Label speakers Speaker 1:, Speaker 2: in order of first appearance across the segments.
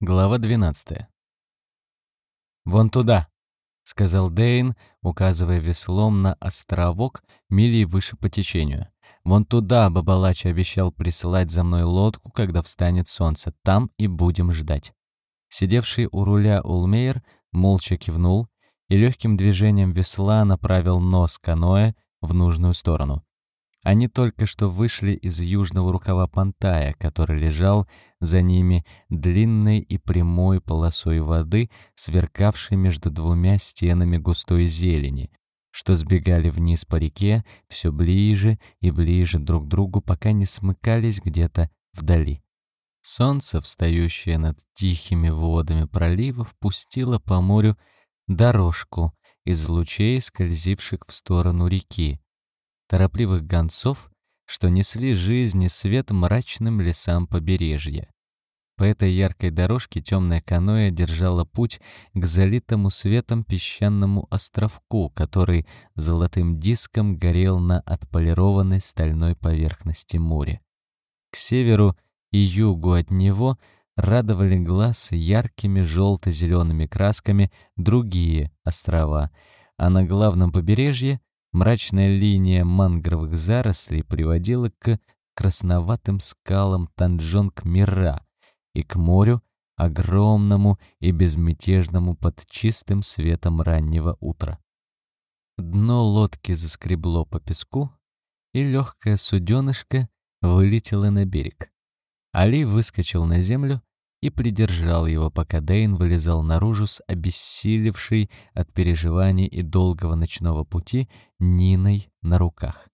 Speaker 1: Глава 12. «Вон туда», — сказал Дейн, указывая веслом на островок мили выше по течению. «Вон туда Бабалач обещал присылать за мной лодку, когда встанет солнце. Там и будем ждать». Сидевший у руля Улмейер молча кивнул и легким движением весла направил нос каноэ в нужную сторону. Они только что вышли из южного рукава Пантая, который лежал за ними длинной и прямой полосой воды, сверкавшей между двумя стенами густой зелени, что сбегали вниз по реке все ближе и ближе друг к другу, пока не смыкались где-то вдали. Солнце, встающее над тихими водами пролива, пустило по морю дорожку из лучей, скользивших в сторону реки, торопливых гонцов, что несли жизнь и свет мрачным лесам побережья. По этой яркой дорожке темная каноэ держала путь к залитому светом песчаному островку, который золотым диском горел на отполированной стальной поверхности моря. К северу и югу от него радовали глаз яркими желто-зелеными красками другие острова, а на главном побережье Мрачная линия мангровых зарослей приводила к красноватым скалам Танджонг-Мира и к морю, огромному и безмятежному под чистым светом раннего утра. Дно лодки заскребло по песку, и легкое суденышко вылетело на берег. Али выскочил на землю и придержал его, пока Дейн вылезал наружу с обессилевшей от переживаний и долгого ночного пути Ниной на руках.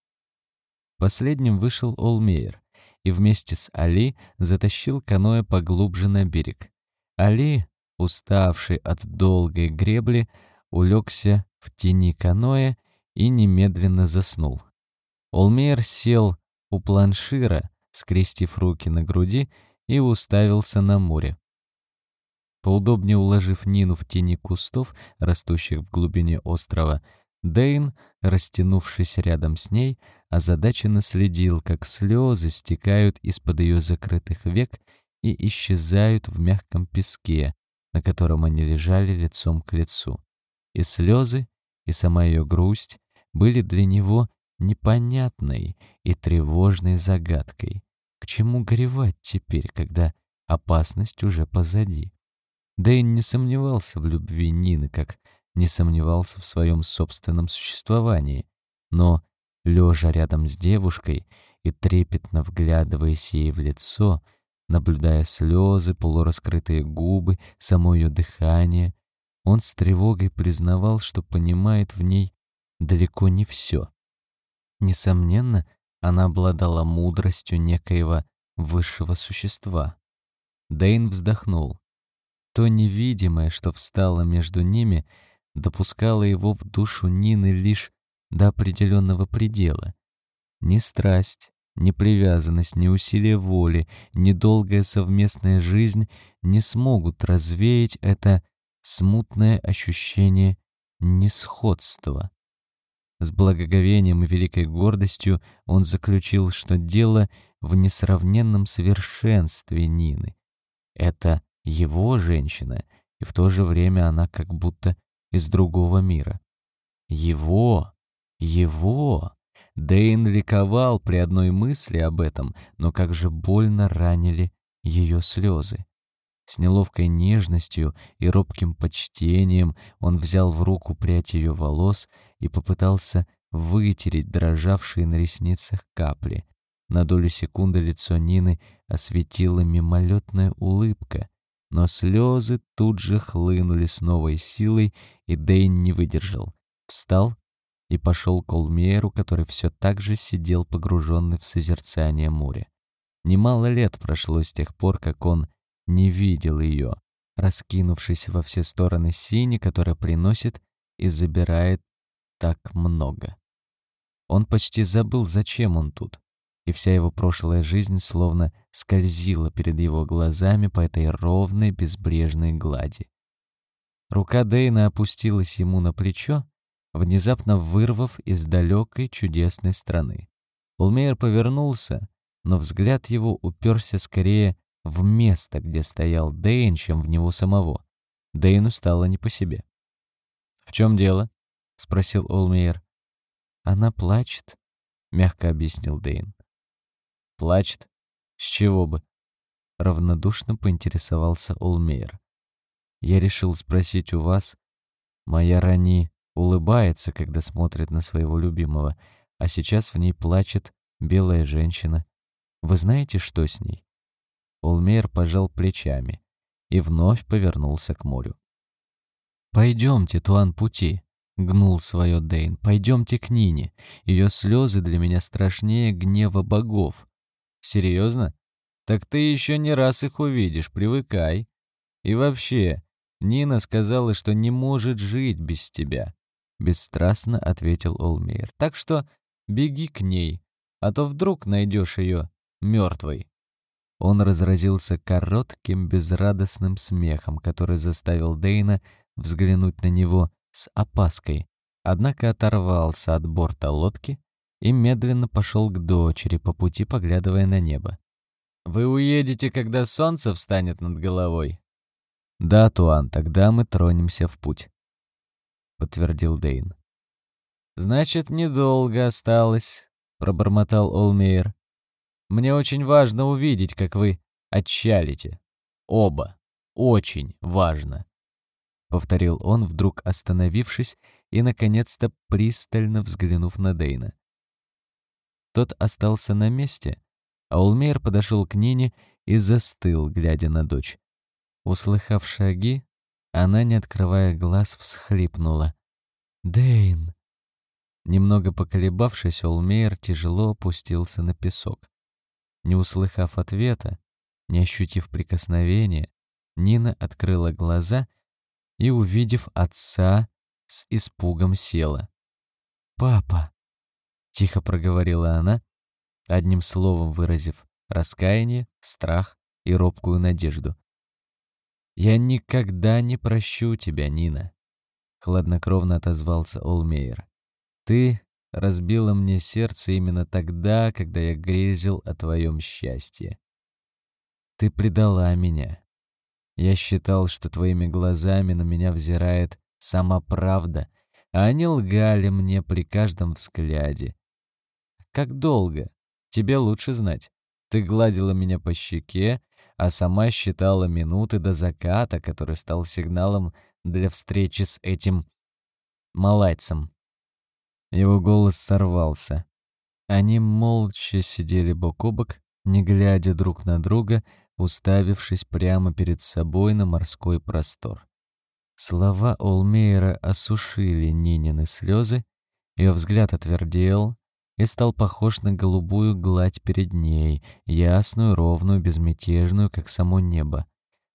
Speaker 1: Последним вышел Олмейер и вместе с Али затащил каноэ поглубже на берег. Али, уставший от долгой гребли, улегся в тени каноэ и немедленно заснул. Олмейер сел у планшира, скрестив руки на груди, и уставился на море. Поудобнее уложив Нину в тени кустов, растущих в глубине острова, Дейн, растянувшись рядом с ней, озадаченно следил, как слезы стекают из-под ее закрытых век и исчезают в мягком песке, на котором они лежали лицом к лицу. И слезы, и сама ее грусть были для него непонятной и тревожной загадкой. К чему горевать теперь, когда опасность уже позади? Дэйн не сомневался в любви Нины, как не сомневался в своем собственном существовании. Но, лежа рядом с девушкой и трепетно вглядываясь ей в лицо, наблюдая слезы, полураскрытые губы, само ее дыхание, он с тревогой признавал, что понимает в ней далеко не все. Несомненно, она обладала мудростью некоего высшего существа. Дейн вздохнул. То невидимое, что встало между ними, допускало его в душу Нины лишь до определенного предела. Ни страсть, ни привязанность, ни усилие воли, ни долгая совместная жизнь не смогут развеять это смутное ощущение несходства. С благоговением и великой гордостью он заключил, что дело в несравненном совершенстве Нины. Это его женщина, и в то же время она как будто из другого мира. Его, его! Дэйн ликовал при одной мысли об этом, но как же больно ранили ее слезы. С неловкой нежностью и робким почтением он взял в руку прядь ее волос и попытался вытереть дрожавшие на ресницах капли. На долю секунды лицо Нины осветила мимолетная улыбка, но слезы тут же хлынули с новой силой, и Дэйн не выдержал. Встал и пошел к Олмейеру, который все так же сидел погруженный в созерцание моря. Немало лет прошло с тех пор, как он не видел ее, раскинувшись во все стороны сини, которая приносит и забирает так много. Он почти забыл, зачем он тут, и вся его прошлая жизнь словно скользила перед его глазами по этой ровной безбрежной глади. Рука Дейна опустилась ему на плечо, внезапно вырвав из далекой чудесной страны. Улмейер повернулся, но взгляд его уперся скорее в место, где стоял Дэйн, чем в него самого. Дэйну стало не по себе. «В чем дело?» — спросил Олмейер. «Она плачет», — мягко объяснил Дэйн. «Плачет? С чего бы?» — равнодушно поинтересовался Олмейер. «Я решил спросить у вас. Моя Рани улыбается, когда смотрит на своего любимого, а сейчас в ней плачет белая женщина. Вы знаете, что с ней?» Олмейер пожал плечами и вновь повернулся к морю. «Пойдемте, Туан Пути», — гнул свое Дейн, — «пойдемте к Нине. Ее слезы для меня страшнее гнева богов». «Серьезно? Так ты еще не раз их увидишь, привыкай. И вообще, Нина сказала, что не может жить без тебя», — бесстрастно ответил Олмейер. «Так что беги к ней, а то вдруг найдешь ее мертвой». Он разразился коротким безрадостным смехом, который заставил Дейна взглянуть на него с опаской, однако оторвался от борта лодки и медленно пошел к дочери, по пути поглядывая на небо. «Вы уедете, когда солнце встанет над головой?» «Да, Туан, тогда мы тронемся в путь», — подтвердил Дейн. «Значит, недолго осталось», — пробормотал Олмейер. «Мне очень важно увидеть, как вы отчалите. Оба. Очень важно» повторил он, вдруг остановившись и, наконец-то, пристально взглянув на Дейна. Тот остался на месте, а Улмейр подошел к Нине и застыл, глядя на дочь. Услыхав шаги, она, не открывая глаз, всхлипнула. «Дейн!» Немного поколебавшись, Олмейер тяжело опустился на песок. Не услыхав ответа, не ощутив прикосновения, Нина открыла глаза и, увидев отца, с испугом села. «Папа!» — тихо проговорила она, одним словом выразив раскаяние, страх и робкую надежду. «Я никогда не прощу тебя, Нина», — хладнокровно отозвался Олмейер. «Ты разбила мне сердце именно тогда, когда я грезил о твоем счастье. Ты предала меня, я считал, что твоими глазами на меня взирает сама правда, а они лгали мне при каждом взгляде. Как долго? Тебе лучше знать. Ты гладила меня по щеке, а сама считала минуты до заката, который стал сигналом для встречи с этим малайцем. Его голос сорвался. Они молча сидели бок о бок, не глядя друг на друга, уставившись прямо перед собой на морской простор. Слова Олмейера осушили Нинины слезы, ее взгляд отвердел и стал похож на голубую гладь перед ней, ясную, ровную, безмятежную, как само небо.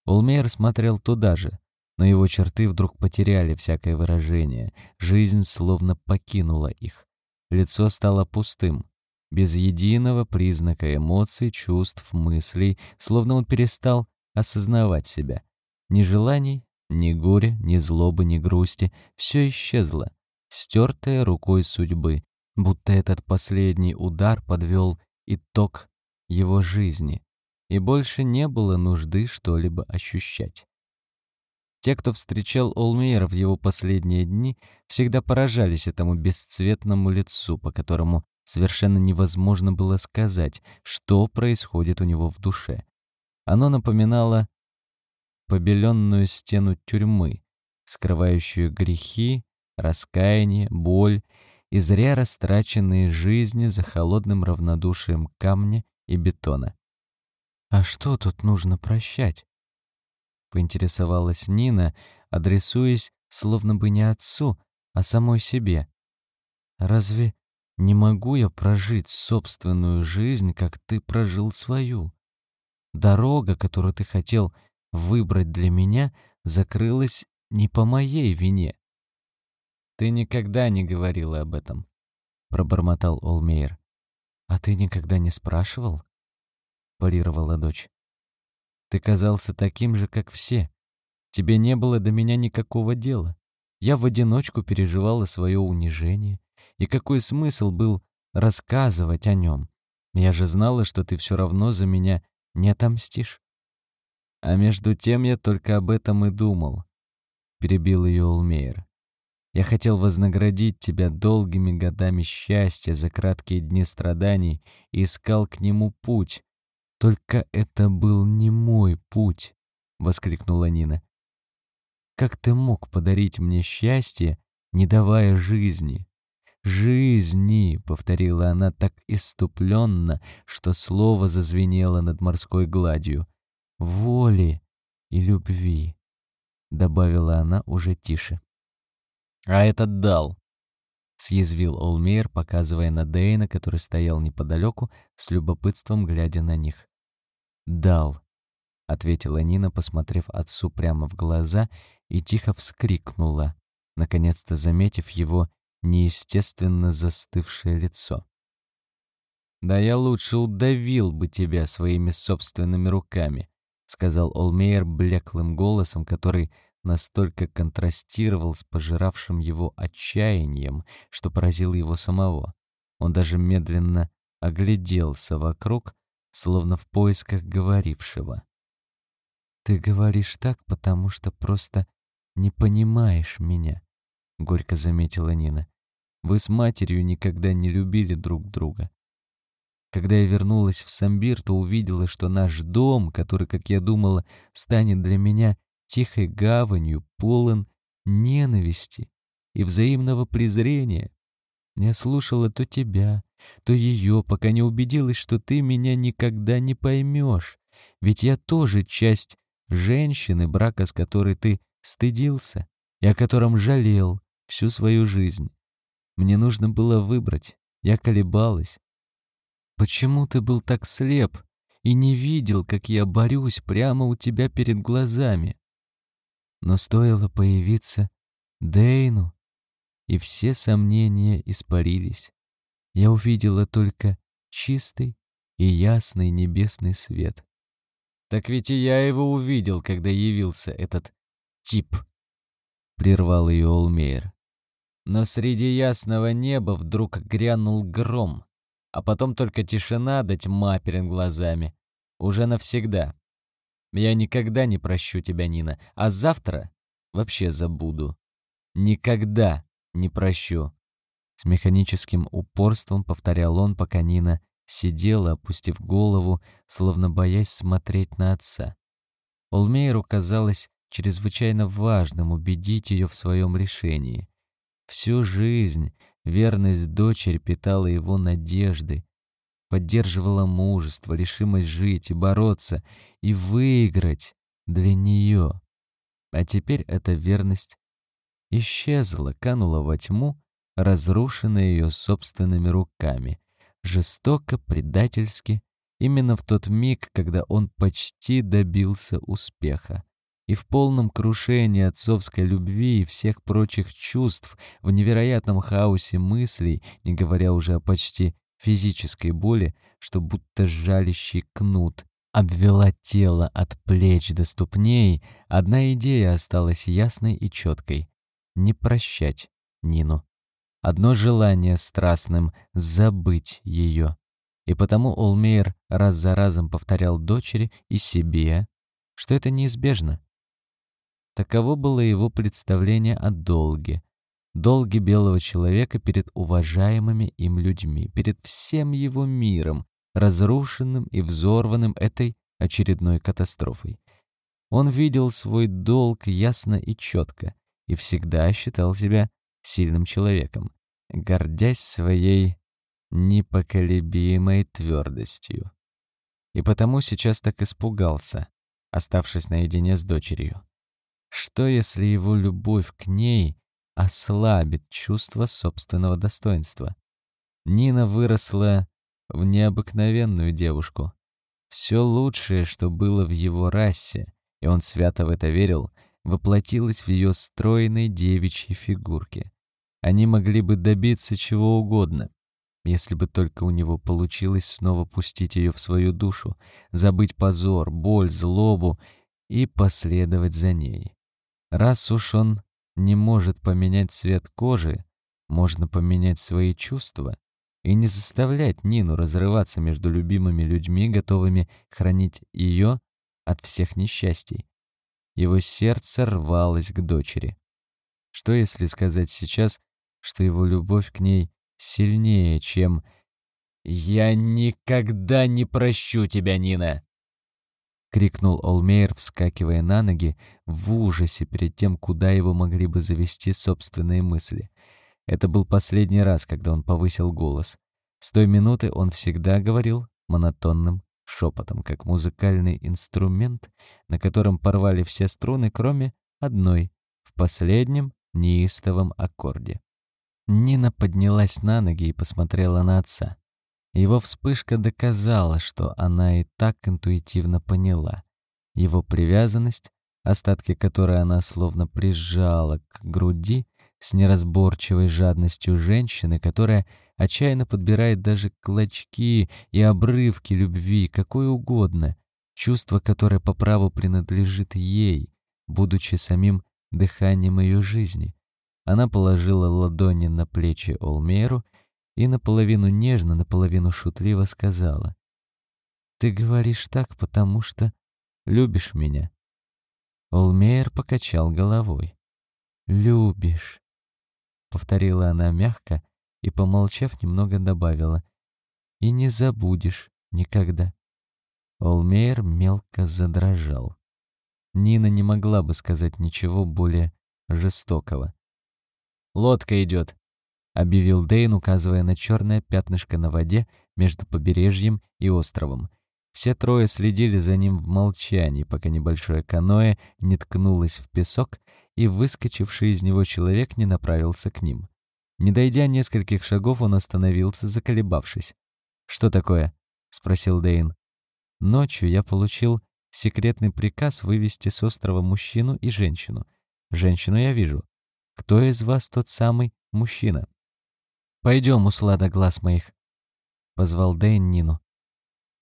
Speaker 1: Олмейер смотрел туда же, но его черты вдруг потеряли всякое выражение, жизнь словно покинула их. Лицо стало пустым, без единого признака эмоций, чувств, мыслей, словно он перестал осознавать себя. Ни желаний, ни горя, ни злобы, ни грусти — все исчезло, стертое рукой судьбы, будто этот последний удар подвел итог его жизни, и больше не было нужды что-либо ощущать. Те, кто встречал Олмейера в его последние дни, всегда поражались этому бесцветному лицу, по которому Совершенно невозможно было сказать, что происходит у него в душе. Оно напоминало побеленную стену тюрьмы, скрывающую грехи, раскаяние, боль и зря растраченные жизни за холодным равнодушием камня и бетона. «А что тут нужно прощать?» — поинтересовалась Нина, адресуясь словно бы не отцу, а самой себе. «Разве не могу я прожить собственную жизнь, как ты прожил свою. Дорога, которую ты хотел выбрать для меня, закрылась не по моей вине. Ты никогда не говорила об этом, пробормотал Олмейер. А ты никогда не спрашивал? парировала дочь. Ты казался таким же, как все. Тебе не было до меня никакого дела. Я в одиночку переживала свое унижение, и какой смысл был рассказывать о нем? Я же знала, что ты все равно за меня не отомстишь. «А между тем я только об этом и думал», — перебил ее Улмейер. «Я хотел вознаградить тебя долгими годами счастья за краткие дни страданий и искал к нему путь. Только это был не мой путь», — воскликнула Нина. «Как ты мог подарить мне счастье, не давая жизни?» «Жизни!» — повторила она так иступленно, что слово зазвенело над морской гладью воли и любви», — добавила она уже тише. «А этот дал», — съязвил Олмейер, показывая на Дейна, который стоял неподалеку, с любопытством глядя на них. «Дал», — ответила Нина, посмотрев отцу прямо в глаза, и тихо вскрикнула, наконец-то заметив его неестественно застывшее лицо. «Да я лучше удавил бы тебя своими собственными руками», — сказал Олмейер блеклым голосом, который настолько контрастировал с пожиравшим его отчаянием, что поразил его самого. Он даже медленно огляделся вокруг, словно в поисках говорившего. «Ты говоришь так, потому что просто не понимаешь меня», — горько заметила Нина. «Вы с матерью никогда не любили друг друга. Когда я вернулась в Самбир, то увидела, что наш дом, который, как я думала, станет для меня тихой гаванью, полон ненависти и взаимного презрения. Я слушала то тебя, то ее, пока не убедилась, что ты меня никогда не поймешь. Ведь я тоже часть женщины, брака с которой ты стыдился и о котором жалел всю свою жизнь. Мне нужно было выбрать. Я колебалась, Почему ты был так слеп и не видел, как я борюсь прямо у тебя перед глазами? Но стоило появиться Дейну, и все сомнения испарились. Я увидела только чистый и ясный небесный свет. Так ведь и я его увидел, когда явился этот тип, прервал ее Олмейер. Но среди ясного неба вдруг грянул гром — а потом только тишина да тьма перед глазами. Уже навсегда. Я никогда не прощу тебя, Нина, а завтра вообще забуду. Никогда не прощу. С механическим упорством повторял он, пока Нина сидела, опустив голову, словно боясь смотреть на отца. Олмейеру казалось чрезвычайно важным убедить ее в своем решении. Всю жизнь Верность дочери питала его надежды, поддерживала мужество, решимость жить и бороться, и выиграть для нее. А теперь эта верность исчезла, канула во тьму, разрушенная ее собственными руками, жестоко, предательски, именно в тот миг, когда он почти добился успеха. И в полном крушении отцовской любви и всех прочих чувств, в невероятном хаосе мыслей, не говоря уже о почти физической боли, что будто жалящий кнут обвела тело от плеч до ступней, одна идея осталась ясной и четкой — не прощать Нину. Одно желание страстным — забыть ее. И потому Олмейер раз за разом повторял дочери и себе, что это неизбежно, Таково было его представление о долге. Долге белого человека перед уважаемыми им людьми, перед всем его миром, разрушенным и взорванным этой очередной катастрофой. Он видел свой долг ясно и четко и всегда считал себя сильным человеком, гордясь своей непоколебимой твердостью. И потому сейчас так испугался, оставшись наедине с дочерью. Что, если его любовь к ней ослабит чувство собственного достоинства? Нина выросла в необыкновенную девушку. Все лучшее, что было в его расе, и он свято в это верил, воплотилось в ее стройной девичьей фигурке. Они могли бы добиться чего угодно, если бы только у него получилось снова пустить ее в свою душу, забыть позор, боль, злобу и последовать за ней. Раз уж он не может поменять цвет кожи, можно поменять свои чувства и не заставлять Нину разрываться между любимыми людьми, готовыми хранить ее, от всех несчастий. Его сердце рвалось к дочери. Что если сказать сейчас, что его любовь к ней сильнее, чем «Я никогда не прощу тебя, Нина!» — крикнул Олмейер, вскакивая на ноги в ужасе перед тем, куда его могли бы завести собственные мысли. Это был последний раз, когда он повысил голос. С той минуты он всегда говорил монотонным шепотом, как музыкальный инструмент, на котором порвали все струны, кроме одной, в последнем неистовом аккорде. Нина поднялась на ноги и посмотрела на отца. Его вспышка доказала, что она и так интуитивно поняла. Его привязанность, остатки которой она словно прижала к груди с неразборчивой жадностью женщины, которая отчаянно подбирает даже клочки и обрывки любви, какой угодно, чувство, которое по праву принадлежит ей, будучи самим дыханием ее жизни. Она положила ладони на плечи Олмеру и наполовину нежно, наполовину шутливо сказала. «Ты говоришь так, потому что любишь меня». Олмейер покачал головой. «Любишь», — повторила она мягко и, помолчав, немного добавила. «И не забудешь никогда». Олмейер мелко задрожал. Нина не могла бы сказать ничего более жестокого. «Лодка идет», объявил Дейн, указывая на черное пятнышко на воде между побережьем и островом. Все трое следили за ним в молчании, пока небольшое каноэ не ткнулось в песок, и выскочивший из него человек не направился к ним. Не дойдя нескольких шагов, он остановился, заколебавшись. «Что такое?» — спросил Дейн. «Ночью я получил секретный приказ вывести с острова мужчину и женщину. Женщину я вижу. Кто из вас тот самый мужчина?» «Пойдем, услада глаз моих», — позвал Дэйн Нину.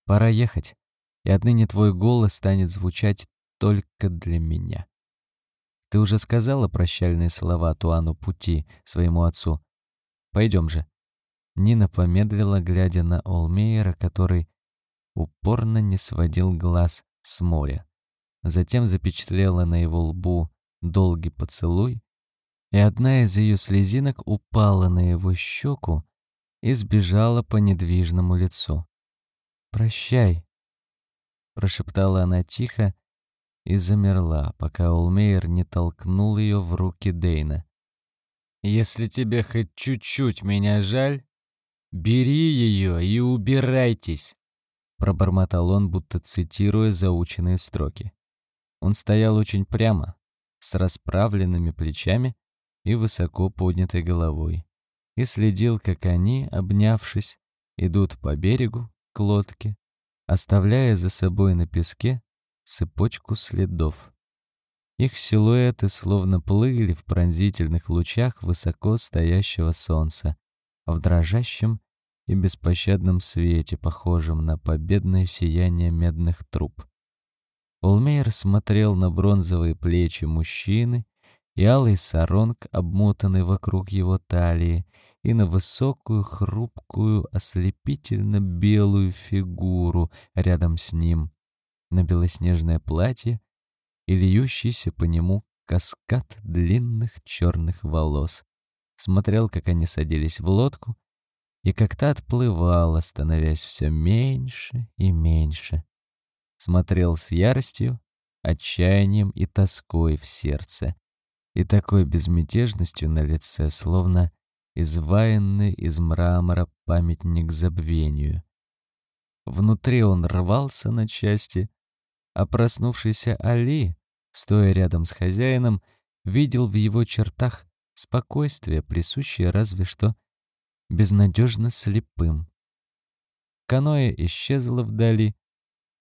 Speaker 1: «Пора ехать, и отныне твой голос станет звучать только для меня». Ты уже сказала прощальные слова Туану Пути, своему отцу. Пойдем же. Нина помедлила, глядя на Олмейера, который упорно не сводил глаз с моря. Затем запечатлела на его лбу долгий поцелуй, и одна из ее слезинок упала на его щеку и сбежала по недвижному лицу. «Прощай», — прошептала она тихо и замерла, пока Олмейер не толкнул ее в руки Дейна. «Если тебе хоть чуть-чуть меня жаль, бери ее и убирайтесь», — пробормотал он, будто цитируя заученные строки. Он стоял очень прямо, с расправленными плечами и высоко поднятой головой, и следил, как они, обнявшись, идут по берегу к лодке, оставляя за собой на песке цепочку следов. Их силуэты словно плыли в пронзительных лучах высоко стоящего солнца, в дрожащем и беспощадном свете, похожем на победное сияние медных труб. Олмейер смотрел на бронзовые плечи мужчины и алый саронг, обмотанный вокруг его талии, и на высокую, хрупкую, ослепительно белую фигуру рядом с ним, на белоснежное платье и льющийся по нему каскад длинных черных волос. Смотрел, как они садились в лодку, и как та отплывала, становясь все меньше и меньше. Смотрел с яростью, отчаянием и тоской в сердце, и такой безмятежностью на лице, словно изваянный из мрамора памятник забвению. Внутри он рвался на части, а проснувшийся Али, стоя рядом с хозяином, видел в его чертах спокойствие, присущее разве что безнадежно слепым. Каноэ исчезло вдали,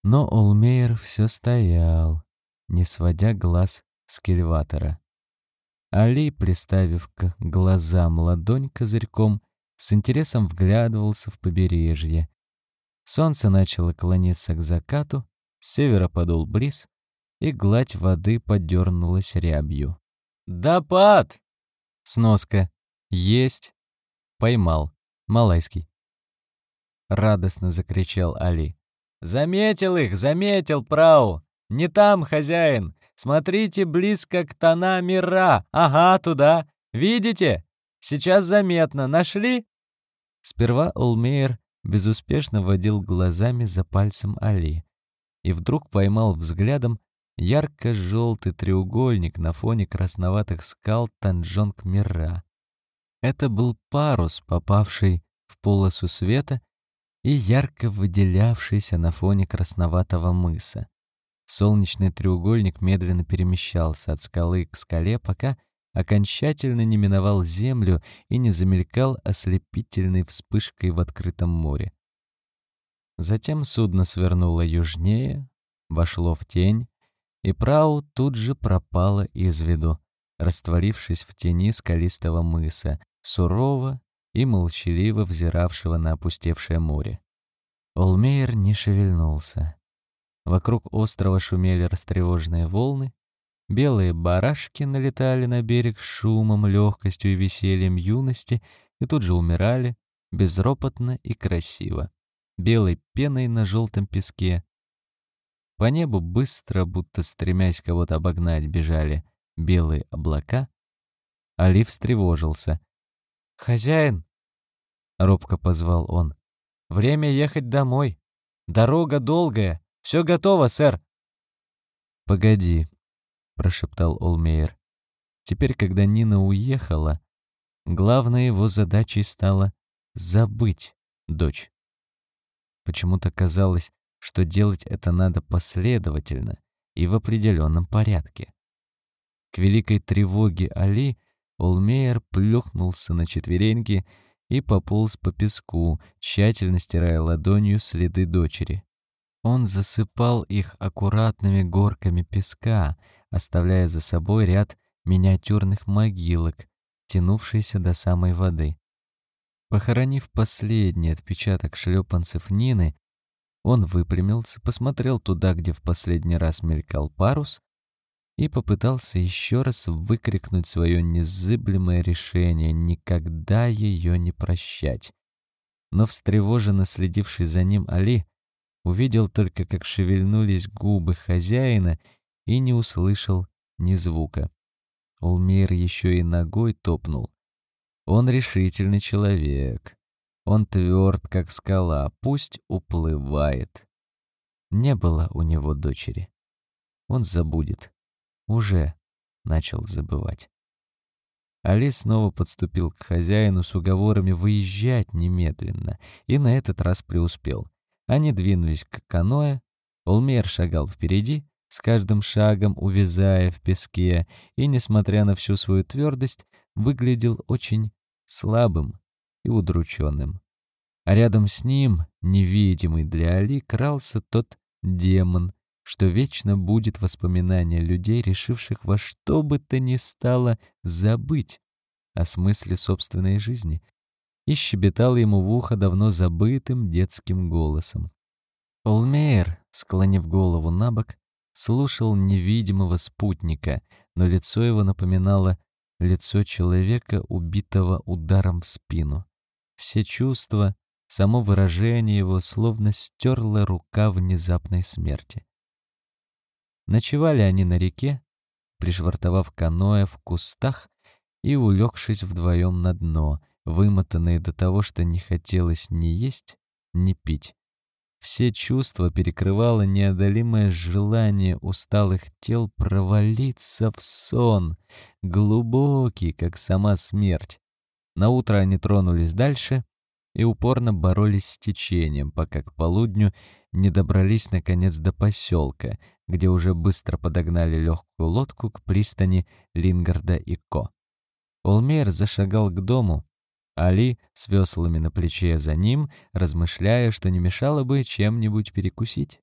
Speaker 1: но Олмейер все стоял, не сводя глаз с кильватора. Али, приставив к глазам ладонь козырьком, с интересом вглядывался в побережье. Солнце начало клониться к закату, с севера подул бриз, и гладь воды подернулась рябью. «Допад!» Сноска. «Есть!» Поймал. Малайский. Радостно закричал Али. «Заметил их! Заметил, Прау! «Не там, хозяин! Смотрите близко к тона мира! Ага, туда! Видите? Сейчас заметно. Нашли?» Сперва Олмейер безуспешно водил глазами за пальцем Али и вдруг поймал взглядом ярко-желтый треугольник на фоне красноватых скал Танджонг-Мира. Это был парус, попавший в полосу света и ярко выделявшийся на фоне красноватого мыса. Солнечный треугольник медленно перемещался от скалы к скале, пока окончательно не миновал землю и не замелькал ослепительной вспышкой в открытом море. Затем судно свернуло южнее, вошло в тень, и Прау тут же пропала из виду, растворившись в тени скалистого мыса, сурово и молчаливо взиравшего на опустевшее море. Олмейер не шевельнулся. Вокруг острова шумели растревоженные волны, белые барашки налетали на берег шумом, легкостью и весельем юности и тут же умирали, безропотно и красиво, белой пеной на желтом песке. По небу быстро, будто стремясь кого-то обогнать, бежали белые облака. Али встревожился. «Хозяин!» — робко позвал он. «Время ехать домой. Дорога долгая. Все готово, сэр». «Погоди», — прошептал Олмейер. Теперь, когда Нина уехала, главной его задачей стало забыть дочь. Почему-то казалось, что делать это надо последовательно и в определенном порядке. К великой тревоге Али Олмейер плюхнулся на четвереньки и пополз по песку, тщательно стирая ладонью следы дочери. Он засыпал их аккуратными горками песка, оставляя за собой ряд миниатюрных могилок, тянувшиеся до самой воды. Похоронив последний отпечаток шлепанцев Нины, он выпрямился, посмотрел туда, где в последний раз мелькал парус, и попытался еще раз выкрикнуть свое незыблемое решение никогда ее не прощать. Но встревоженно следивший за ним Али увидел только, как шевельнулись губы хозяина и не услышал ни звука. Улмейр еще и ногой топнул. Он решительный человек. Он тверд, как скала, пусть уплывает. Не было у него дочери. Он забудет уже начал забывать. Али снова подступил к хозяину с уговорами выезжать немедленно, и на этот раз преуспел. Они двинулись к каноэ, Олмер шагал впереди, с каждым шагом увязая в песке, и, несмотря на всю свою твердость, выглядел очень слабым и удрученным. А рядом с ним, невидимый для Али, крался тот демон, что вечно будет воспоминание людей, решивших во что бы то ни стало забыть о смысле собственной жизни, и щебетал ему в ухо давно забытым детским голосом. Олмейер, склонив голову на бок, слушал невидимого спутника, но лицо его напоминало лицо человека, убитого ударом в спину. Все чувства, само выражение его словно стерло рука внезапной смерти. Ночевали они на реке, пришвартовав каноэ в кустах и улегшись вдвоем на дно, вымотанные до того, что не хотелось ни есть, ни пить. Все чувства перекрывало неодолимое желание усталых тел провалиться в сон, глубокий, как сама смерть. Наутро они тронулись дальше и упорно боролись с течением, пока к полудню не добрались наконец до поселка, где уже быстро подогнали легкую лодку к пристани Лингарда и Ко. Олмейр зашагал к дому, Али с веслами на плече за ним, размышляя, что не мешало бы чем-нибудь перекусить.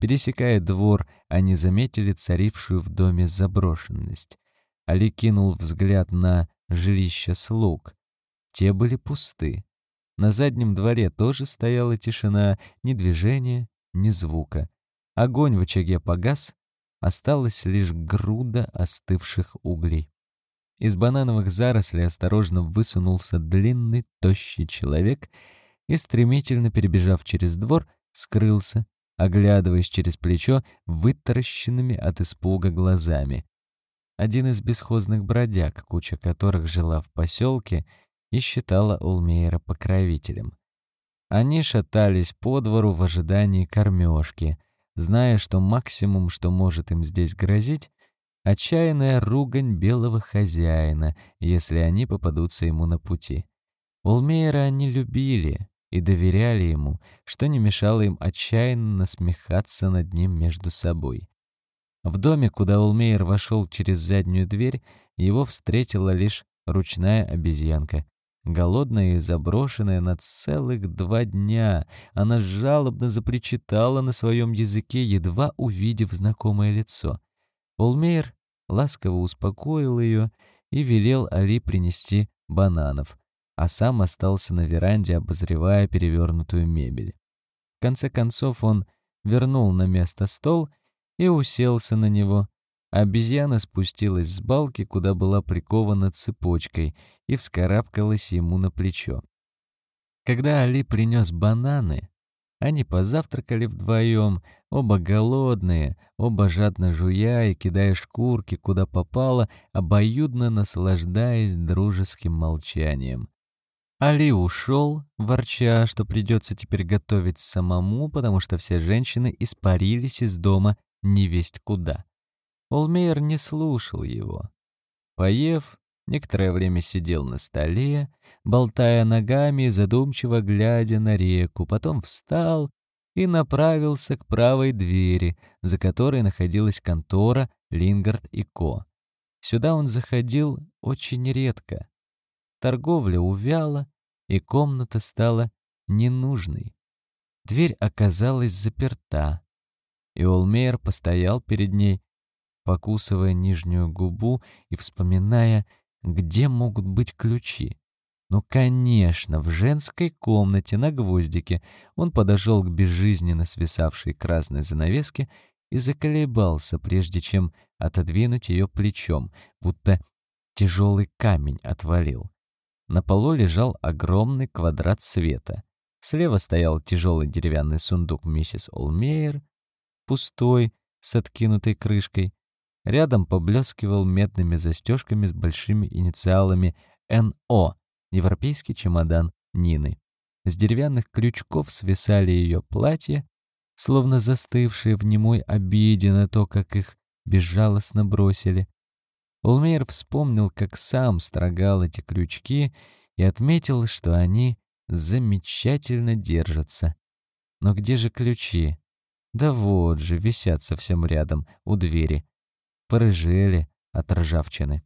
Speaker 1: Пересекая двор, они заметили царившую в доме заброшенность. Али кинул взгляд на жилища слуг. Те были пусты. На заднем дворе тоже стояла тишина, ни движения, ни звука. Огонь в очаге погас, осталась лишь груда остывших углей. Из банановых зарослей осторожно высунулся длинный, тощий человек и, стремительно перебежав через двор, скрылся оглядываясь через плечо вытаращенными от испуга глазами. Один из бесхозных бродяг, куча которых жила в поселке, и считала Улмейера покровителем. Они шатались по двору в ожидании кормежки, зная, что максимум, что может им здесь грозить, отчаянная ругань белого хозяина, если они попадутся ему на пути. Улмейера они любили и доверяли ему, что не мешало им отчаянно насмехаться над ним между собой. В доме, куда Улмейер вошел через заднюю дверь, его встретила лишь ручная обезьянка. Голодная и заброшенная на целых два дня, она жалобно запричитала на своем языке, едва увидев знакомое лицо. Улмейер ласково успокоил ее и велел Али принести бананов, а сам остался на веранде, обозревая перевернутую мебель. В конце концов он вернул на место стол и уселся на него. Обезьяна спустилась с балки, куда была прикована цепочкой, и вскарабкалась ему на плечо. Когда Али принес бананы, они позавтракали вдвоем, оба голодные, оба жадно жуя и кидая шкурки куда попало, обоюдно наслаждаясь дружеским молчанием. Али ушел, ворча, что придется теперь готовить самому, потому что все женщины испарились из дома невесть куда. Олмейер не слушал его. Поев, некоторое время сидел на столе, болтая ногами и задумчиво глядя на реку, потом встал и направился к правой двери, за которой находилась контора Лингард и Ко. Сюда он заходил очень редко. Торговля увяла, и комната стала ненужной. Дверь оказалась заперта, и Олмейер постоял перед ней, покусывая нижнюю губу и вспоминая, где могут быть ключи. Ну, конечно, в женской комнате на гвоздике он подошел к безжизненно свисавшей красной занавеске и заколебался, прежде чем отодвинуть ее плечом, будто тяжелый камень отвалил. На полу лежал огромный квадрат света. Слева стоял тяжелый деревянный сундук миссис Олмейер, пустой, с откинутой крышкой. Рядом поблескивал медными застежками с большими инициалами «НО» — европейский чемодан Нины. С деревянных крючков свисали ее платья, словно застывшие в немой обиде на то, как их безжалостно бросили. Улмейер вспомнил, как сам строгал эти крючки и отметил, что они замечательно держатся. Но где же ключи? Да вот же, висят совсем рядом, у двери. Порыжели от ржавчины.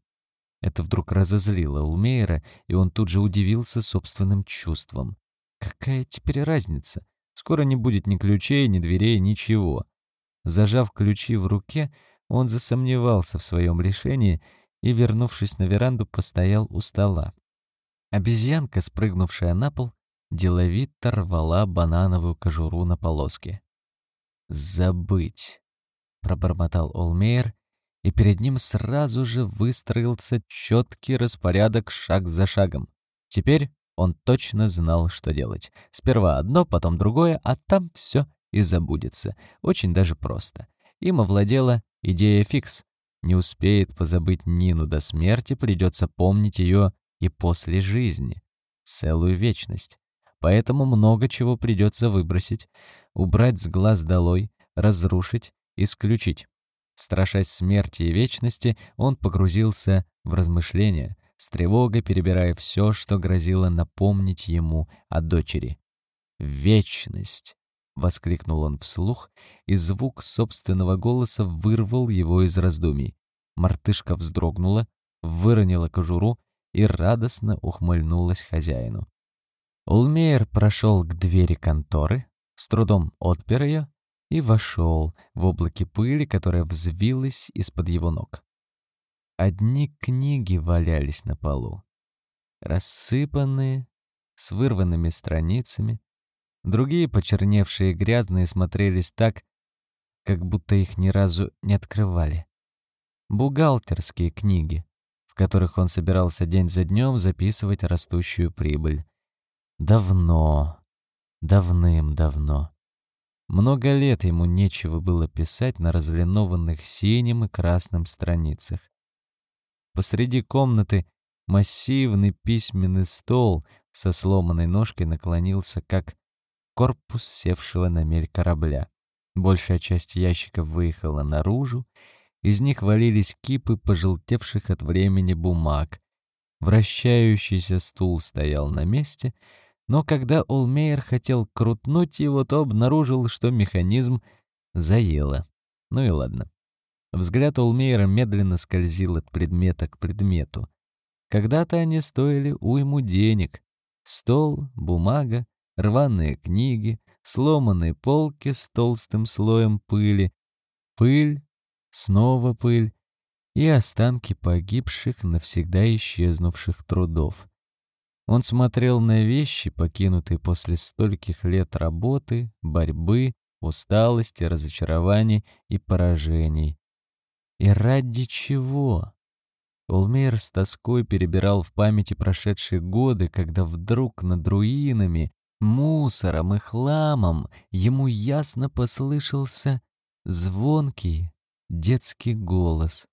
Speaker 1: Это вдруг разозлило Улмейера, и он тут же удивился собственным чувством. Какая теперь разница? Скоро не будет ни ключей, ни дверей, ничего. Зажав ключи в руке, он засомневался в своем решении и, вернувшись на веранду, постоял у стола. Обезьянка, спрыгнувшая на пол, деловито рвала банановую кожуру на полоски. «Забыть», — пробормотал Олмейер, и перед ним сразу же выстроился четкий распорядок шаг за шагом. Теперь он точно знал, что делать. Сперва одно, потом другое, а там все и забудется. Очень даже просто. Им овладела идея фикс. Не успеет позабыть Нину до смерти, придется помнить ее и после жизни. Целую вечность. Поэтому много чего придется выбросить, убрать с глаз долой, разрушить, исключить. Страшась смерти и вечности, он погрузился в размышления, с тревогой перебирая все, что грозило напомнить ему о дочери. «Вечность!» — воскликнул он вслух, и звук собственного голоса вырвал его из раздумий. Мартышка вздрогнула, выронила кожуру и радостно ухмыльнулась хозяину. Улмейер прошел к двери конторы, с трудом отпер ее и вошел в облаке пыли, которая взвилась из-под его ног. Одни книги валялись на полу, рассыпанные, с вырванными страницами, другие, почерневшие и грязные, смотрелись так, как будто их ни разу не открывали. Бухгалтерские книги, в которых он собирался день за днем записывать растущую прибыль. Давно, давным-давно. Много лет ему нечего было писать на разлинованных синим и красным страницах. Посреди комнаты массивный письменный стол со сломанной ножкой наклонился, как корпус севшего на мель корабля. Большая часть ящиков выехала наружу, из них валились кипы пожелтевших от времени бумаг. Вращающийся стул стоял на месте, но когда Олмейер хотел крутнуть его, то обнаружил, что механизм заело. Ну и ладно. Взгляд Олмейера медленно скользил от предмета к предмету. Когда-то они стоили уйму денег. Стол, бумага, рваные книги, сломанные полки с толстым слоем пыли, пыль, снова пыль и останки погибших, навсегда исчезнувших трудов. Он смотрел на вещи, покинутые после стольких лет работы, борьбы, усталости, разочарований и поражений. И ради чего? Улмейр с тоской перебирал в памяти прошедшие годы, когда вдруг над руинами, мусором и хламом ему ясно послышался звонкий детский голос.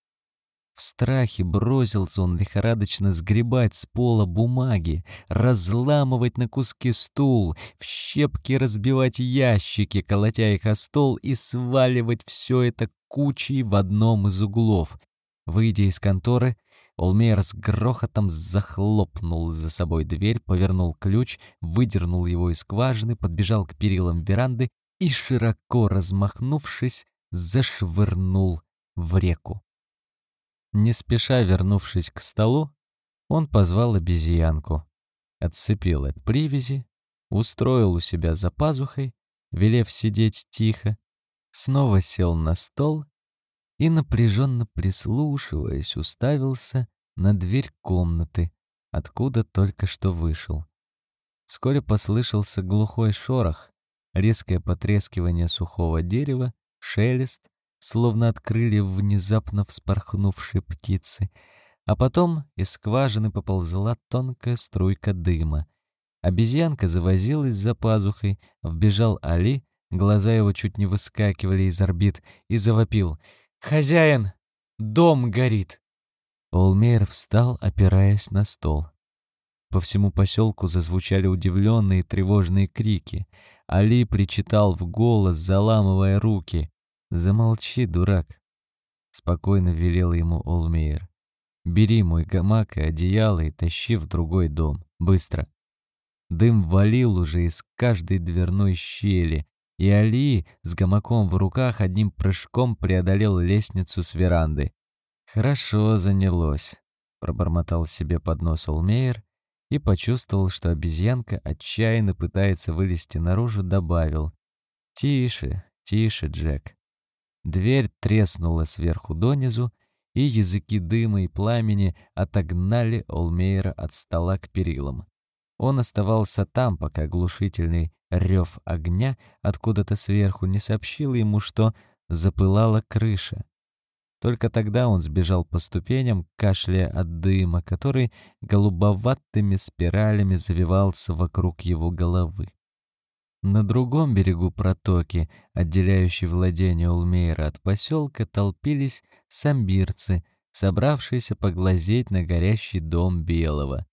Speaker 1: В страхе бросился он лихорадочно сгребать с пола бумаги, разламывать на куски стул, в щепки разбивать ящики, колотя их о стол и сваливать все это кучей в одном из углов. Выйдя из конторы, Олмейер с грохотом захлопнул за собой дверь, повернул ключ, выдернул его из скважины, подбежал к перилам веранды и, широко размахнувшись, зашвырнул в реку. Не спеша вернувшись к столу, он позвал обезьянку, отцепил от привязи, устроил у себя за пазухой, велев сидеть тихо, снова сел на стол и, напряженно прислушиваясь, уставился на дверь комнаты, откуда только что вышел. Вскоре послышался глухой шорох, резкое потрескивание сухого дерева, шелест, словно открыли внезапно вспорхнувшие птицы, а потом из скважины поползла тонкая струйка дыма. Обезьянка завозилась за пазухой, вбежал Али, глаза его чуть не выскакивали из орбит, и завопил — «Хозяин, дом горит!» Олмейр встал, опираясь на стол. По всему поселку зазвучали удивленные тревожные крики. Али причитал в голос, заламывая руки. «Замолчи, дурак!» Спокойно велел ему Олмейр. «Бери мой гамак и одеяло и тащи в другой дом. Быстро!» Дым валил уже из каждой дверной щели, и Али с гамаком в руках одним прыжком преодолел лестницу с веранды. «Хорошо занялось», — пробормотал себе под нос Улмейер и почувствовал, что обезьянка отчаянно пытается вылезти наружу, добавил. «Тише, тише, Джек». Дверь треснула сверху донизу, и языки дыма и пламени отогнали Олмейера от стола к перилам. Он оставался там, пока глушительный рев огня откуда-то сверху не сообщил ему, что запылала крыша. Только тогда он сбежал по ступеням, кашляя от дыма, который голубоватыми спиралями завивался вокруг его головы. На другом берегу протоки, отделяющей владение Улмейра от поселка, толпились самбирцы, собравшиеся поглазеть на горящий дом Белого.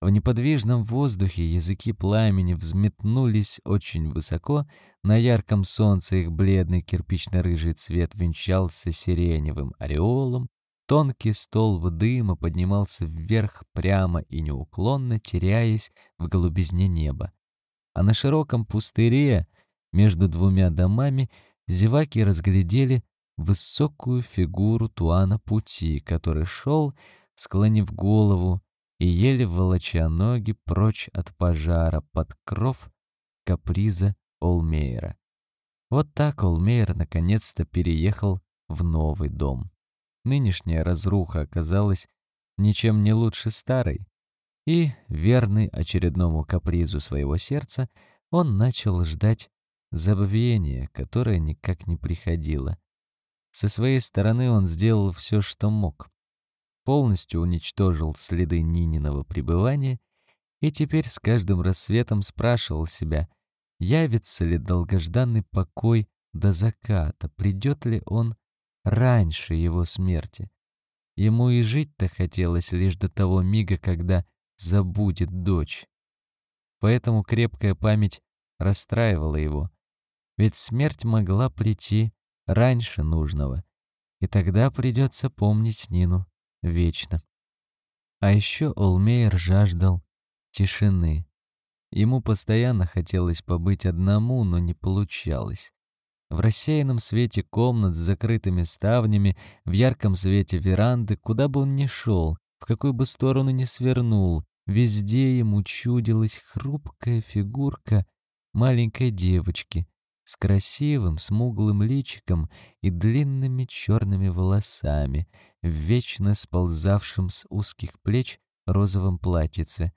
Speaker 1: В неподвижном воздухе языки пламени взметнулись очень высоко, на ярком солнце их бледный кирпично-рыжий цвет венчался сиреневым ореолом, тонкий столб дыма поднимался вверх прямо и неуклонно, теряясь в голубизне неба. А на широком пустыре между двумя домами зеваки разглядели высокую фигуру Туана Пути, который шел, склонив голову, и еле волоча ноги прочь от пожара под кров каприза Олмейра. Вот так Олмейр наконец-то переехал в новый дом. Нынешняя разруха оказалась ничем не лучше старой, и, верный очередному капризу своего сердца, он начал ждать забвения, которое никак не приходило. Со своей стороны он сделал все, что мог полностью уничтожил следы Нининого пребывания и теперь с каждым рассветом спрашивал себя, явится ли долгожданный покой до заката, придет ли он раньше его смерти. Ему и жить-то хотелось лишь до того мига, когда забудет дочь. Поэтому крепкая память расстраивала его. Ведь смерть могла прийти раньше нужного, и тогда придется помнить Нину вечно. А еще Олмейер жаждал тишины. Ему постоянно хотелось побыть одному, но не получалось. В рассеянном свете комнат с закрытыми ставнями, в ярком свете веранды, куда бы он ни шел, в какую бы сторону ни свернул, везде ему чудилась хрупкая фигурка маленькой девочки с красивым смуглым личиком и длинными черными волосами, вечно сползавшем с узких плеч розовом платьице.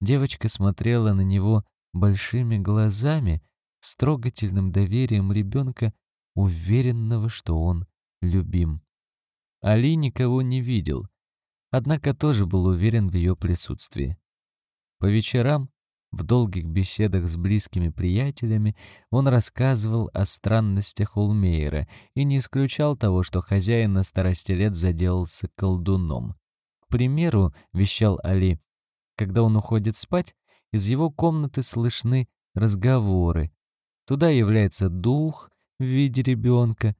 Speaker 1: Девочка смотрела на него большими глазами, с трогательным доверием ребенка, уверенного, что он любим. Али никого не видел, однако тоже был уверен в ее присутствии. По вечерам, в долгих беседах с близкими приятелями, он рассказывал о странностях Улмейера и не исключал того, что хозяин на старости лет заделался колдуном. К примеру, вещал Али, когда он уходит спать, из его комнаты слышны разговоры, Туда является дух в виде ребенка.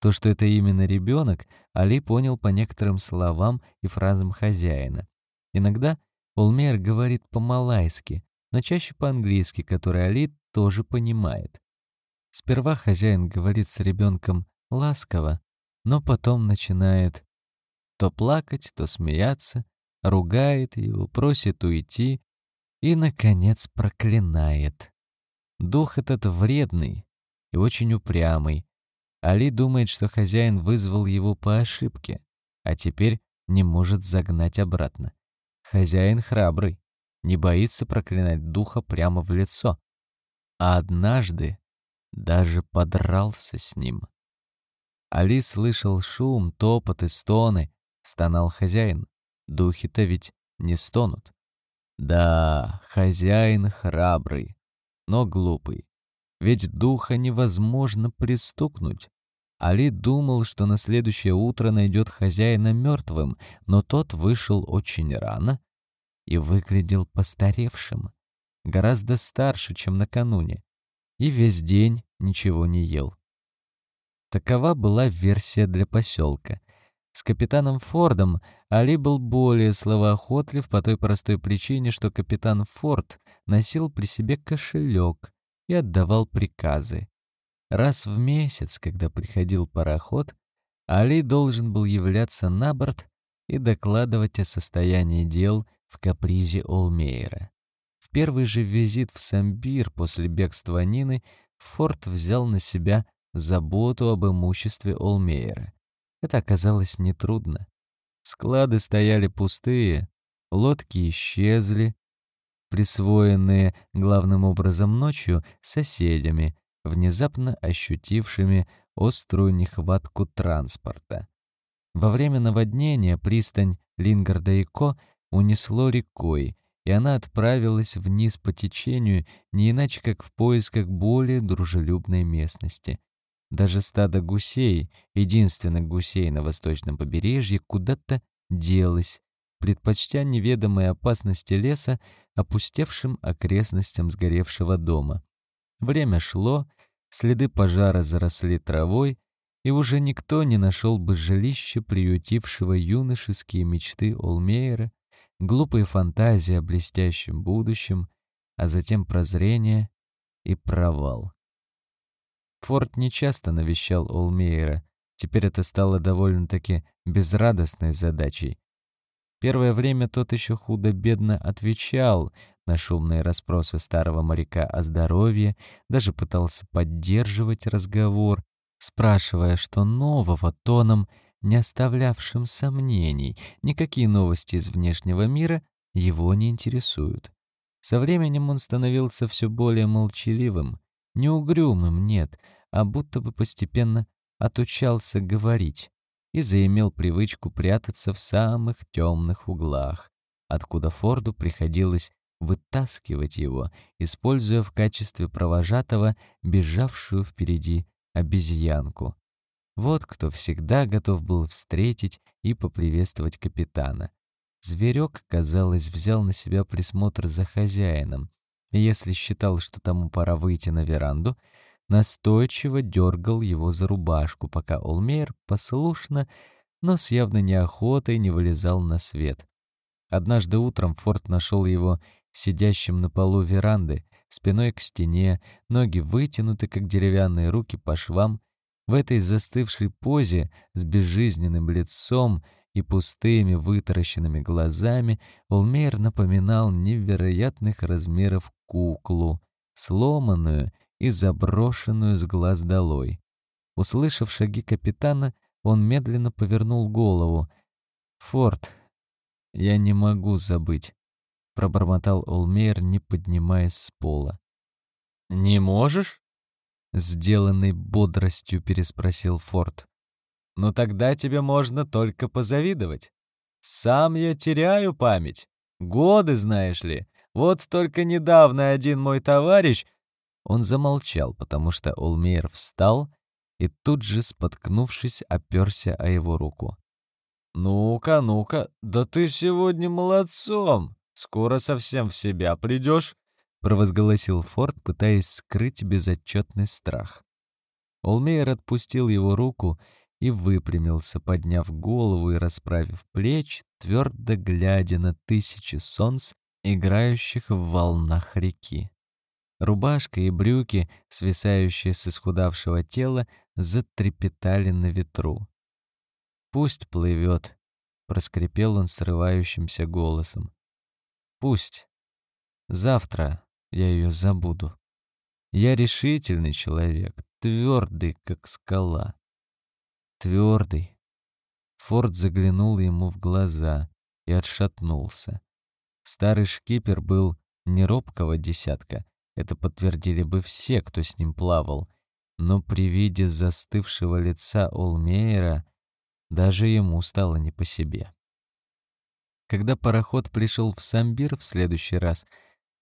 Speaker 1: То, что это именно ребенок, Али понял по некоторым словам и фразам хозяина. Иногда Олмер говорит по-малайски, но чаще по-английски, который Али тоже понимает. Сперва хозяин говорит с ребенком ласково, но потом начинает то плакать, то смеяться, ругает его, просит уйти и, наконец, проклинает. Дух этот вредный и очень упрямый. Али думает, что хозяин вызвал его по ошибке, а теперь не может загнать обратно. Хозяин храбрый, не боится проклинать духа прямо в лицо. А однажды даже подрался с ним. Али слышал шум, топот и стоны. Стонал хозяин. Духи-то ведь не стонут. Да, хозяин храбрый но глупый. Ведь духа невозможно пристукнуть. Али думал, что на следующее утро найдет хозяина мертвым, но тот вышел очень рано и выглядел постаревшим, гораздо старше, чем накануне, и весь день ничего не ел. Такова была версия для поселка. С капитаном Фордом Али был более словоохотлив по той простой причине, что капитан Форд носил при себе кошелек и отдавал приказы. Раз в месяц, когда приходил пароход, Али должен был являться на борт и докладывать о состоянии дел в капризе Олмейера. В первый же визит в Самбир после бегства Нины Форд взял на себя заботу об имуществе Олмейера. Это оказалось нетрудно. Склады стояли пустые, лодки исчезли, присвоенные главным образом ночью соседями, внезапно ощутившими острую нехватку транспорта. Во время наводнения пристань Лингарда и Ко унесло рекой, и она отправилась вниз по течению не иначе как в поисках более дружелюбной местности. Даже стадо гусей, единственных гусей на восточном побережье, куда-то делось, предпочтя неведомой опасности леса опустевшим окрестностям сгоревшего дома. Время шло, следы пожара заросли травой, и уже никто не нашел бы жилище, приютившего юношеские мечты Олмейера, глупые фантазии о блестящем будущем, а затем прозрение и провал. Форд нечасто навещал Олмейера. Теперь это стало довольно-таки безрадостной задачей. Первое время тот еще худо-бедно отвечал на шумные расспросы старого моряка о здоровье, даже пытался поддерживать разговор, спрашивая, что нового тоном, не оставлявшим сомнений, никакие новости из внешнего мира его не интересуют. Со временем он становился все более молчаливым, не угрюмым, нет, а будто бы постепенно отучался говорить и заимел привычку прятаться в самых темных углах, откуда Форду приходилось вытаскивать его, используя в качестве провожатого бежавшую впереди обезьянку. Вот кто всегда готов был встретить и поприветствовать капитана. Зверек, казалось, взял на себя присмотр за хозяином, и если считал, что тому пора выйти на веранду, настойчиво дергал его за рубашку, пока Олмейр послушно, но с явной неохотой не вылезал на свет. Однажды утром Форд нашел его сидящим на полу веранды, спиной к стене, ноги вытянуты, как деревянные руки по швам. В этой застывшей позе с безжизненным лицом и пустыми вытаращенными глазами Олмейр напоминал невероятных размеров куклу, сломанную и заброшенную с глаз долой. Услышав шаги капитана, он медленно повернул голову. «Форд, я не могу забыть», — пробормотал Олмейер, не поднимаясь с пола. «Не можешь?» — сделанной бодростью переспросил Форд. «Ну тогда тебе можно только позавидовать. Сам я теряю память. Годы, знаешь ли. Вот только недавно один мой товарищ он замолчал, потому что Олмейер встал и тут же, споткнувшись, оперся о его руку. «Ну-ка, ну-ка, да ты сегодня молодцом! Скоро совсем в себя придешь!» — провозгласил Форд, пытаясь скрыть безотчетный страх. Олмейер отпустил его руку и выпрямился, подняв голову и расправив плечи, твердо глядя на тысячи солнц, играющих в волнах реки. Рубашка и брюки, свисающие с исхудавшего тела, затрепетали на ветру. «Пусть плывет», — проскрипел он срывающимся голосом. «Пусть. Завтра я ее забуду. Я решительный человек, твердый, как скала. Твердый». Форд заглянул ему в глаза и отшатнулся. Старый шкипер был не робкого десятка, это подтвердили бы все, кто с ним плавал. Но при виде застывшего лица Олмейера даже ему стало не по себе. Когда пароход пришел в Самбир в следующий раз,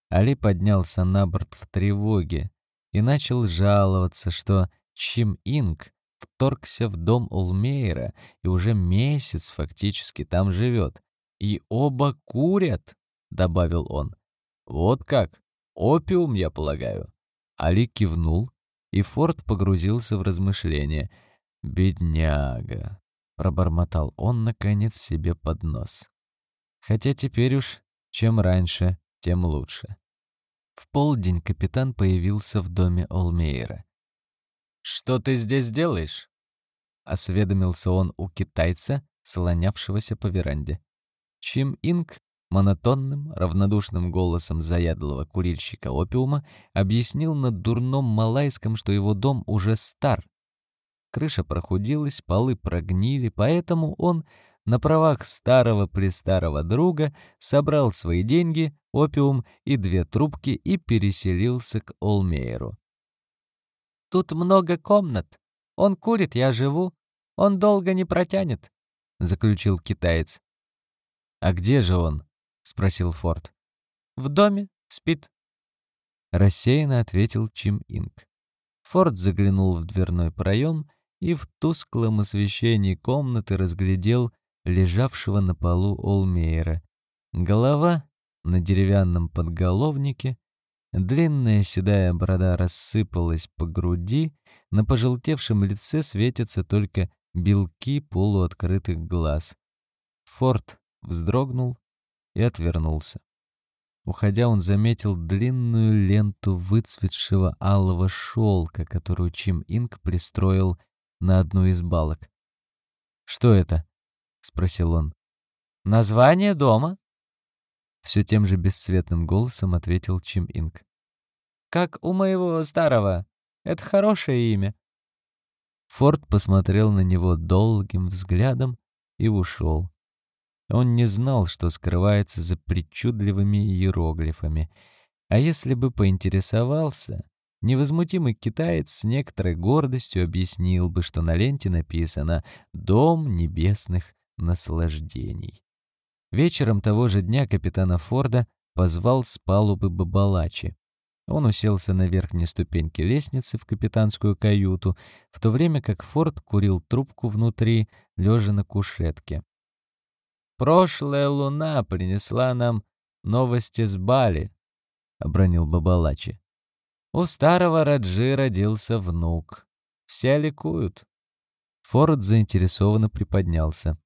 Speaker 1: Али поднялся на борт в тревоге и начал жаловаться, что Чим Инг вторгся в дом Олмейера и уже месяц фактически там живет. «И оба курят», — добавил он. «Вот как? Опиум, я полагаю». Али кивнул, и Форд погрузился в размышления. «Бедняга», — пробормотал он, наконец, себе под нос. «Хотя теперь уж, чем раньше, тем лучше». В полдень капитан появился в доме Олмейера. «Что ты здесь делаешь?» — осведомился он у китайца, слонявшегося по веранде. Чим Инг монотонным, равнодушным голосом заядлого курильщика опиума объяснил на дурном малайском, что его дом уже стар. Крыша прохудилась, полы прогнили, поэтому он на правах старого-престарого друга собрал свои деньги, опиум и две трубки и переселился к Олмейеру. «Тут много комнат. Он курит, я живу. Он долго не протянет», — заключил китаец. «А где же он?» — спросил Форд. «В доме. Спит». Рассеянно ответил Чим Инг. Форд заглянул в дверной проем и в тусклом освещении комнаты разглядел лежавшего на полу Олмейера. Голова на деревянном подголовнике, длинная седая борода рассыпалась по груди, на пожелтевшем лице светятся только белки полуоткрытых глаз. Форд вздрогнул и отвернулся. Уходя, он заметил длинную ленту выцветшего алого шелка, которую Чим Инк пристроил на одну из балок. «Что это?» — спросил он. «Название дома», — все тем же бесцветным голосом ответил Чим Инк. «Как у моего старого. Это хорошее имя». Форд посмотрел на него долгим взглядом и ушел. Он не знал, что скрывается за причудливыми иероглифами. А если бы поинтересовался, невозмутимый китаец с некоторой гордостью объяснил бы, что на ленте написано «Дом небесных наслаждений». Вечером того же дня капитана Форда позвал с палубы Бабалачи. Он уселся на верхней ступеньке лестницы в капитанскую каюту, в то время как Форд курил трубку внутри, лежа на кушетке. «Прошлая луна принесла нам новости с Бали», — обронил Бабалачи. «У старого Раджи родился внук. Все ликуют». Форд заинтересованно приподнялся.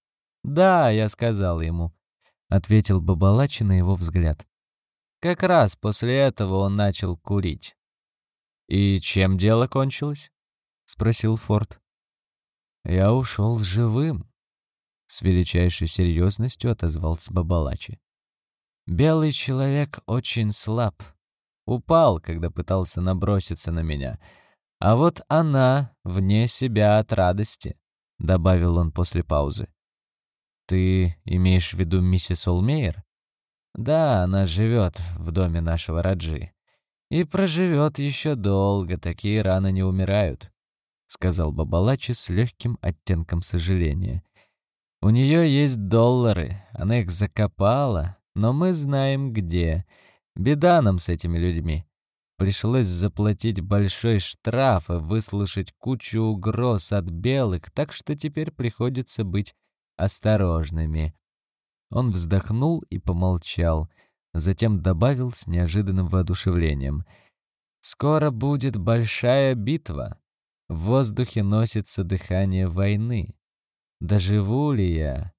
Speaker 1: «Да, я сказал ему», — ответил Бабалачи на его взгляд. Как раз после этого он начал курить. «И чем дело кончилось?» — спросил Форд. «Я ушел живым», — с величайшей серьезностью отозвался Бабалачи. «Белый человек очень слаб. Упал, когда пытался наброситься на меня. А вот она вне себя от радости», — добавил он после паузы. «Ты имеешь в виду миссис Олмейер?» Да, она живет в доме нашего Раджи. И проживет еще долго, такие раны не умирают, — сказал Бабалачи с легким оттенком сожаления. У нее есть доллары, она их закопала, но мы знаем где. Беда нам с этими людьми. Пришлось заплатить большой штраф и выслушать кучу угроз от белых, так что теперь приходится быть осторожными. Он вздохнул и помолчал, затем добавил с неожиданным воодушевлением. «Скоро будет большая битва. В воздухе носится дыхание войны. Доживу ли я?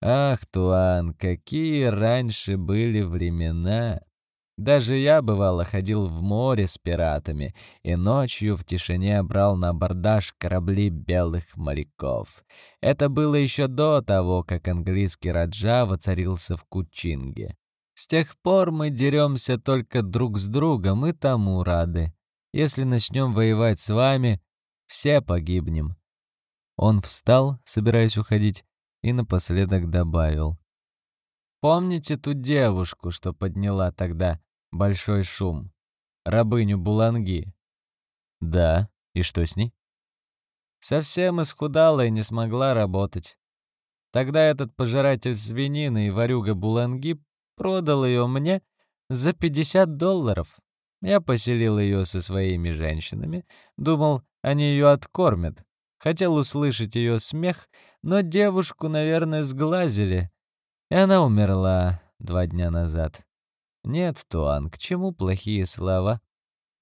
Speaker 1: Ах, Туан, какие раньше были времена!» Даже я, бывало, ходил в море с пиратами и ночью в тишине брал на абордаж корабли белых моряков. Это было еще до того, как английский Раджа воцарился в Кучинге. С тех пор мы деремся только друг с другом и тому рады. Если начнем воевать с вами, все погибнем. Он встал, собираясь уходить, и напоследок добавил. Помните ту девушку, что подняла тогда большой шум? Рабыню Буланги? Да, и что с ней? Совсем исхудала и не смогла работать. Тогда этот пожиратель свинины и варюга Буланги продал ее мне за 50 долларов. Я поселил ее со своими женщинами, думал, они ее откормят. Хотел услышать ее смех, но девушку, наверное, сглазили, и она умерла два дня назад. Нет, Туан, к чему плохие слова?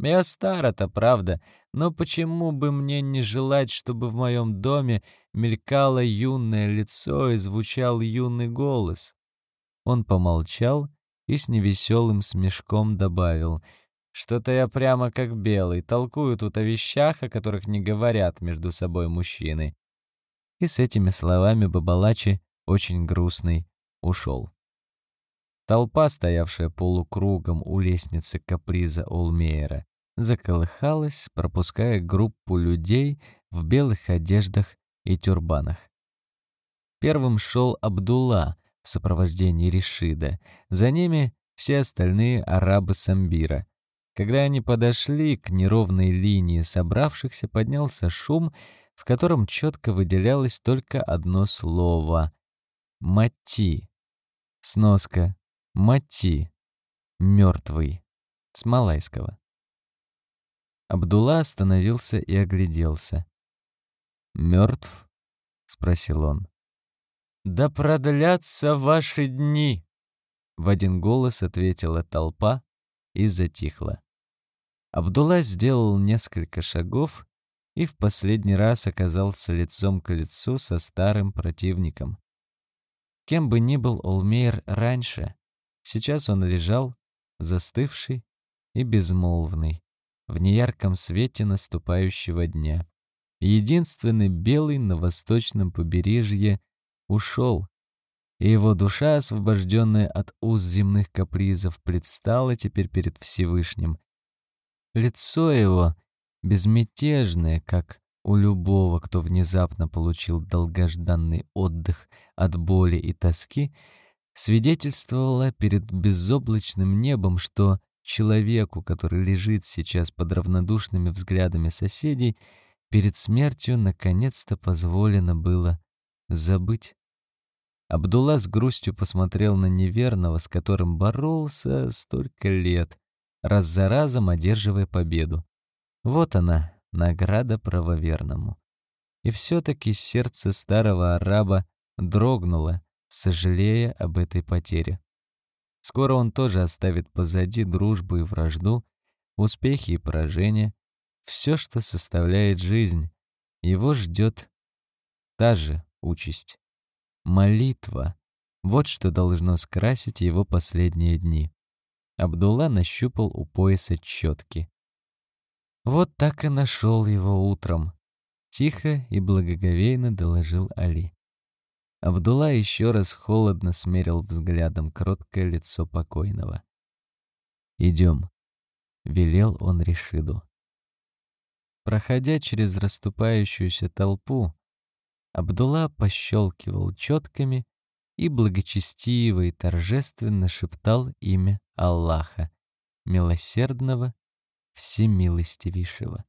Speaker 1: Я стар, это правда, но почему бы мне не желать, чтобы в моем доме мелькало юное лицо и звучал юный голос? Он помолчал и с невеселым смешком добавил — что-то я прямо как белый, толкую тут о вещах, о которых не говорят между собой мужчины. И с этими словами Бабалачи, очень грустный, ушел. Толпа, стоявшая полукругом у лестницы каприза Олмейера, заколыхалась, пропуская группу людей в белых одеждах и тюрбанах. Первым шел Абдулла в сопровождении Решида, за ними все остальные арабы Самбира. Когда они подошли к неровной линии собравшихся, поднялся шум, в котором четко выделялось только одно слово — «Мати». Сноска. Мати. Мертвый. С малайского. Абдулла остановился и огляделся. «Мертв?» — спросил он. «Да продлятся ваши дни!» В один голос ответила толпа и затихла. Абдулла сделал несколько шагов и в последний раз оказался лицом к лицу со старым противником. Кем бы ни был Олмейр раньше, сейчас он лежал, застывший и безмолвный, в неярком свете наступающего дня. Единственный белый на восточном побережье ушел, и его душа, освобожденная от уз земных капризов, предстала теперь перед Всевышним. Лицо его, безмятежное, как у любого, кто внезапно получил долгожданный отдых от боли и тоски, свидетельствовала перед безоблачным небом, что человеку, который лежит сейчас под равнодушными взглядами соседей, перед смертью наконец-то позволено было забыть. Абдулла с грустью посмотрел на неверного, с которым боролся столько лет, раз за разом одерживая победу. Вот она, награда правоверному. И все-таки сердце старого араба дрогнуло, сожалея об этой потере. Скоро он тоже оставит позади дружбу и вражду, успехи и поражения, все, что составляет жизнь. Его ждет та же участь. Молитва — вот что должно скрасить его последние дни. Абдулла нащупал у пояса четки. Вот так и нашел его утром. Тихо и благоговейно доложил Али. Абдулла еще раз холодно смерил взглядом кроткое лицо покойного. «Идем», — велел он Решиду. Проходя через расступающуюся толпу, Абдулла пощелкивал четками и благочестиво и торжественно шептал имя Аллаха, милосердного, всемилостивейшего.